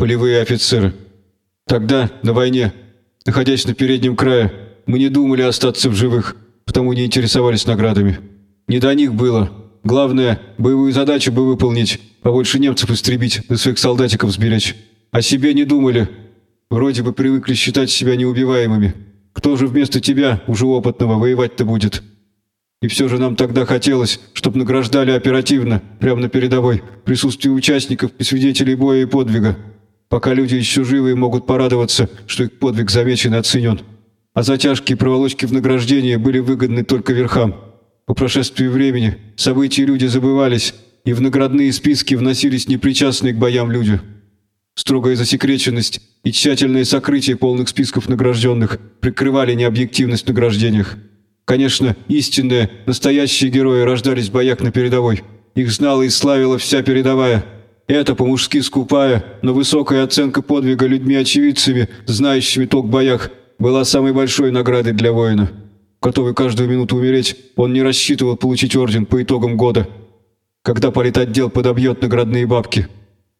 полевые офицеры. Тогда, на войне, находясь на переднем крае, мы не думали остаться в живых, потому не интересовались наградами. Не до них было. Главное, боевую задачу бы выполнить, побольше немцев истребить, да своих солдатиков сберечь. О себе не думали. Вроде бы привыкли считать себя неубиваемыми. Кто же вместо тебя, уже опытного, воевать-то будет? И все же нам тогда хотелось, чтобы награждали оперативно, прямо на передовой, в присутствии участников и свидетелей боя и подвига. Пока люди еще живы и могут порадоваться, что их подвиг замечен и оценен. А затяжки и проволочки в награждении были выгодны только верхам. По прошествии времени события и люди забывались, и в наградные списки вносились непричастные к боям люди. Строгая засекреченность и тщательное сокрытие полных списков награжденных прикрывали необъективность в награждениях. Конечно, истинные, настоящие герои рождались в боях на передовой. Их знала и славила вся передовая. Это по-мужски скупая, но высокая оценка подвига людьми-очевидцами, знающими толк в боях, была самой большой наградой для воина. Готовый каждую минуту умереть, он не рассчитывал получить орден по итогам года. Когда политотдел подобьет наградные бабки.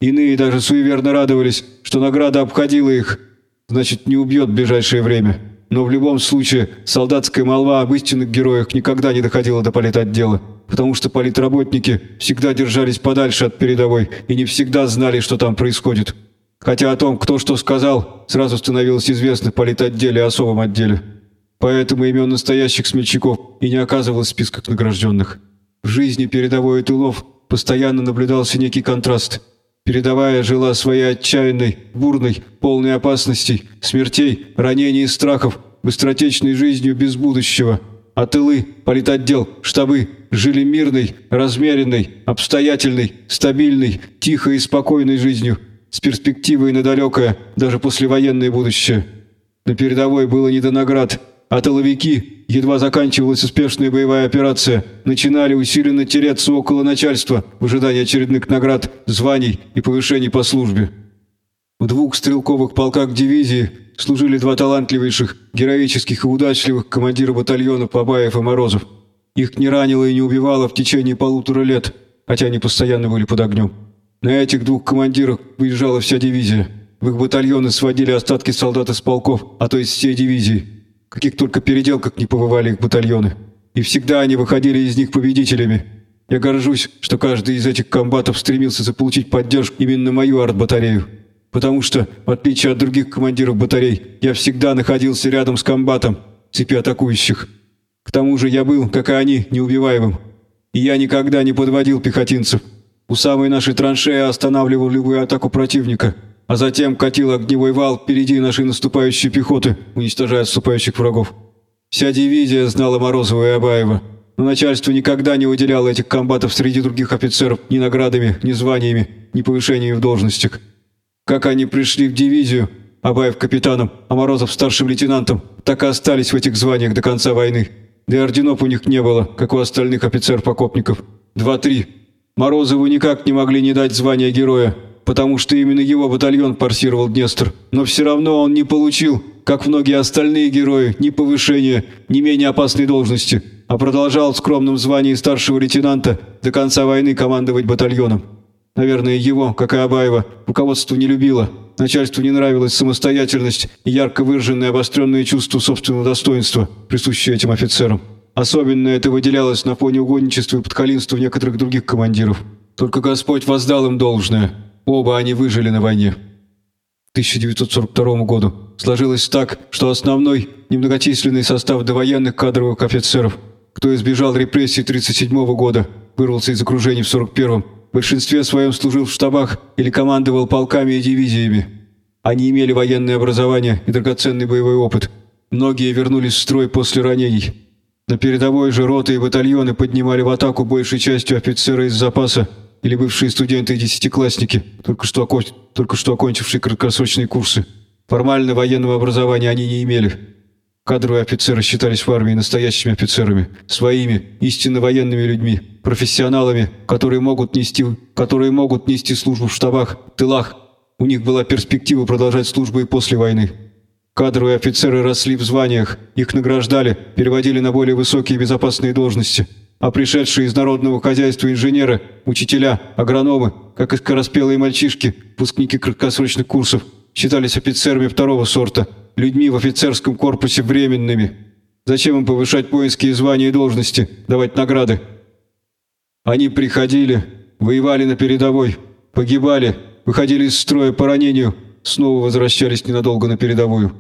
Иные даже суеверно радовались, что награда обходила их, значит, не убьет в ближайшее время. Но в любом случае, солдатская молва об истинных героях никогда не доходила до политотдела, потому что политработники всегда держались подальше от передовой и не всегда знали, что там происходит. Хотя о том, кто что сказал, сразу становилось известно в политотделе и особом отделе. Поэтому имен настоящих смельчаков и не оказывалось в списках награжденных. В жизни передовой и тылов постоянно наблюдался некий контраст – Передовая жила своей отчаянной, бурной, полной опасностей, смертей, ранений и страхов, быстротечной жизнью без будущего. А тылы, политотдел, штабы жили мирной, размеренной, обстоятельной, стабильной, тихой и спокойной жизнью, с перспективой на далекое, даже послевоенное будущее. На передовой было не до наград, а тыловики, едва заканчивалась успешная боевая операция, начинали усиленно тереться около начальства в ожидании очередных наград, званий и повышений по службе. В двух стрелковых полках дивизии служили два талантливейших, героических и удачливых командира батальонов Бабаев и Морозов. Их не ранило и не убивало в течение полутора лет, хотя они постоянно были под огнем. На этих двух командирах выезжала вся дивизия. В их батальоны сводили остатки солдат из полков, а то из всей дивизии каких только переделках не побывали их батальоны. И всегда они выходили из них победителями. Я горжусь, что каждый из этих комбатов стремился заполучить поддержку именно мою артбатарею. Потому что, в отличие от других командиров батарей, я всегда находился рядом с комбатом, цепи атакующих. К тому же я был, как и они, неубиваемым. И я никогда не подводил пехотинцев. У самой нашей траншеи останавливал любую атаку противника – а затем катил огневой вал впереди нашей наступающей пехоты, уничтожая отступающих врагов. Вся дивизия знала Морозова и Абаева, но начальство никогда не выделяло этих комбатов среди других офицеров ни наградами, ни званиями, ни повышениями в должностях. Как они пришли в дивизию, Абаев капитаном, а Морозов старшим лейтенантом, так и остались в этих званиях до конца войны. Да и орденов у них не было, как у остальных офицеров-покопников. Два-три. Морозову никак не могли не дать звания героя, потому что именно его батальон форсировал Днестр. Но все равно он не получил, как многие остальные герои, ни повышения, ни менее опасной должности, а продолжал в скромном звании старшего лейтенанта до конца войны командовать батальоном. Наверное, его, как и Абаева, руководство не любило. Начальству не нравилась самостоятельность и ярко выраженное обостренное чувство собственного достоинства, присущее этим офицерам. Особенно это выделялось на фоне угодничества и подхалинства некоторых других командиров. Только Господь воздал им должное – Оба они выжили на войне. К 1942 году сложилось так, что основной немногочисленный состав довоенных кадровых офицеров, кто избежал репрессий 1937 года, вырвался из окружений в 1941 в большинстве своем служил в штабах или командовал полками и дивизиями. Они имели военное образование и драгоценный боевой опыт. Многие вернулись в строй после ранений. На передовой же роты и батальоны поднимали в атаку большей частью офицеры из запаса или бывшие студенты и десятиклассники, только что, окон... только что окончившие краткосрочные курсы. Формально военного образования они не имели. Кадровые офицеры считались в армии настоящими офицерами, своими, истинно военными людьми, профессионалами, которые могут нести, которые могут нести службу в штабах, тылах. У них была перспектива продолжать службу и после войны. Кадровые офицеры росли в званиях, их награждали, переводили на более высокие безопасные должности – а пришедшие из народного хозяйства инженеры, учителя, агрономы, как и скороспелые мальчишки, выпускники краткосрочных курсов, считались офицерами второго сорта, людьми в офицерском корпусе временными. Зачем им повышать воинские звания и должности, давать награды? Они приходили, воевали на передовой, погибали, выходили из строя по ранению, снова возвращались ненадолго на передовую.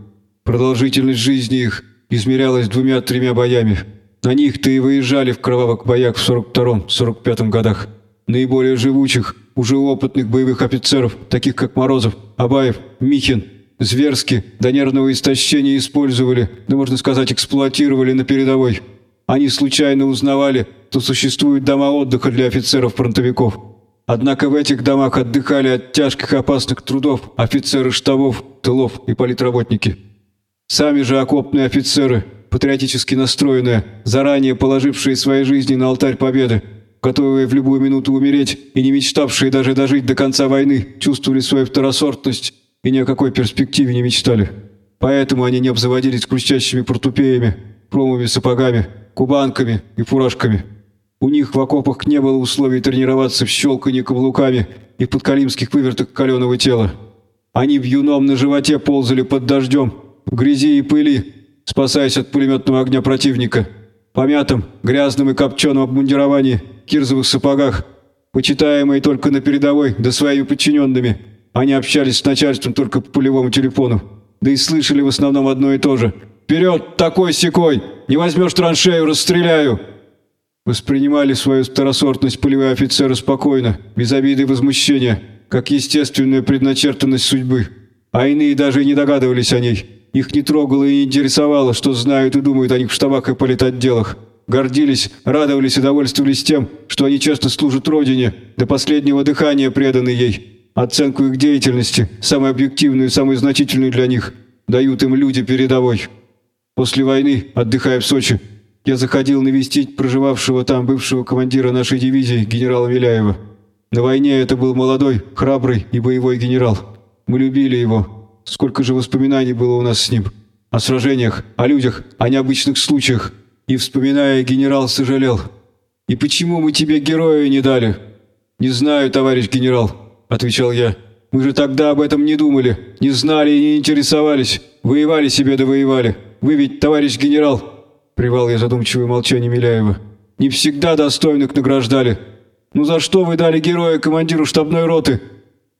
Продолжительность жизни их измерялась двумя-тремя боями. На них-то и выезжали в кровавых боях в 42-45 годах. Наиболее живучих, уже опытных боевых офицеров, таких как Морозов, Абаев, Михин, зверски до нервного истощения использовали, да можно сказать эксплуатировали на передовой. Они случайно узнавали, что существуют дома отдыха для офицеров-фронтовиков. Однако в этих домах отдыхали от тяжких опасных трудов офицеры штабов, тылов и политработники. Сами же окопные офицеры, патриотически настроенные, заранее положившие свои жизни на алтарь победы, готовые в любую минуту умереть и не мечтавшие даже дожить до конца войны, чувствовали свою второсортность и ни о какой перспективе не мечтали. Поэтому они не обзаводились крутящими портупеями, промовыми сапогами, кубанками и фуражками. У них в окопах не было условий тренироваться в щелканье каблуками и в подкалимских вывертах каленого тела. Они в юном на животе ползали под дождем, в грязи и пыли, спасаясь от пулеметного огня противника. Помятым, грязным и копченым обмундировании, кирзовых сапогах, почитаемые только на передовой, да своими подчиненными. Они общались с начальством только по полевому телефону, да и слышали в основном одно и то же. «Вперед, такой-сякой! Не возьмешь траншею, расстреляю!» Воспринимали свою второсортность полевые офицеры спокойно, без обиды и возмущения, как естественную предначертанность судьбы. А иные даже и не догадывались о ней. Их не трогало и не интересовало, что знают и думают о них в штабах и политотделах. Гордились, радовались и довольствовались тем, что они честно служат Родине, до последнего дыхания преданы ей. Оценку их деятельности, самую объективную и самую значительную для них, дают им люди передовой. После войны, отдыхая в Сочи, я заходил навестить проживавшего там бывшего командира нашей дивизии, генерала Миляева. На войне это был молодой, храбрый и боевой генерал. Мы любили его, Сколько же воспоминаний было у нас с ним. О сражениях, о людях, о необычных случаях. И, вспоминая, генерал сожалел. «И почему мы тебе героя не дали?» «Не знаю, товарищ генерал», — отвечал я. «Мы же тогда об этом не думали, не знали и не интересовались. Воевали себе да воевали. Вы ведь, товарищ генерал...» Привал я задумчивое молчание Миляева. «Не всегда достойных награждали. Ну за что вы дали героя командиру штабной роты?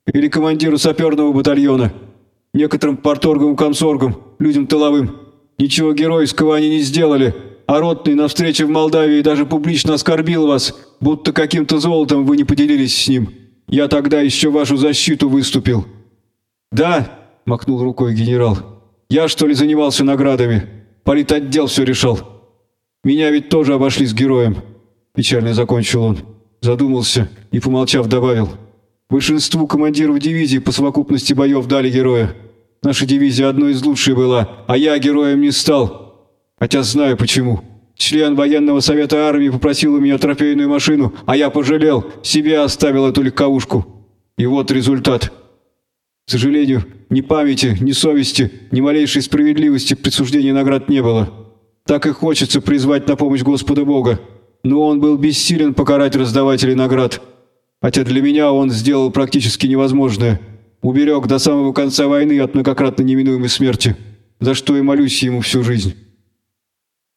Или командиру саперного батальона?» некоторым порторгам и комсоргам, людям тыловым. Ничего геройского они не сделали, а ротный на встрече в Молдавии даже публично оскорбил вас, будто каким-то золотом вы не поделились с ним. Я тогда еще вашу защиту выступил». «Да», — махнул рукой генерал, — «я, что ли, занимался наградами? Политотдел все решал. Меня ведь тоже обошли с героем». Печально закончил он, задумался и, помолчав, добавил — Большинству командиров дивизии по совокупности боев дали героя. Наша дивизия одной из лучших была, а я героем не стал. Хотя знаю почему. Член военного совета армии попросил у меня трофейную машину, а я пожалел, себе оставил эту легковушку. И вот результат. К сожалению, ни памяти, ни совести, ни малейшей справедливости в присуждении наград не было. Так и хочется призвать на помощь Господа Бога. Но он был бессилен покарать раздавателей наград. Хотя для меня он сделал практически невозможное. Уберег до самого конца войны от многократно неминуемой смерти, за что и молюсь ему всю жизнь».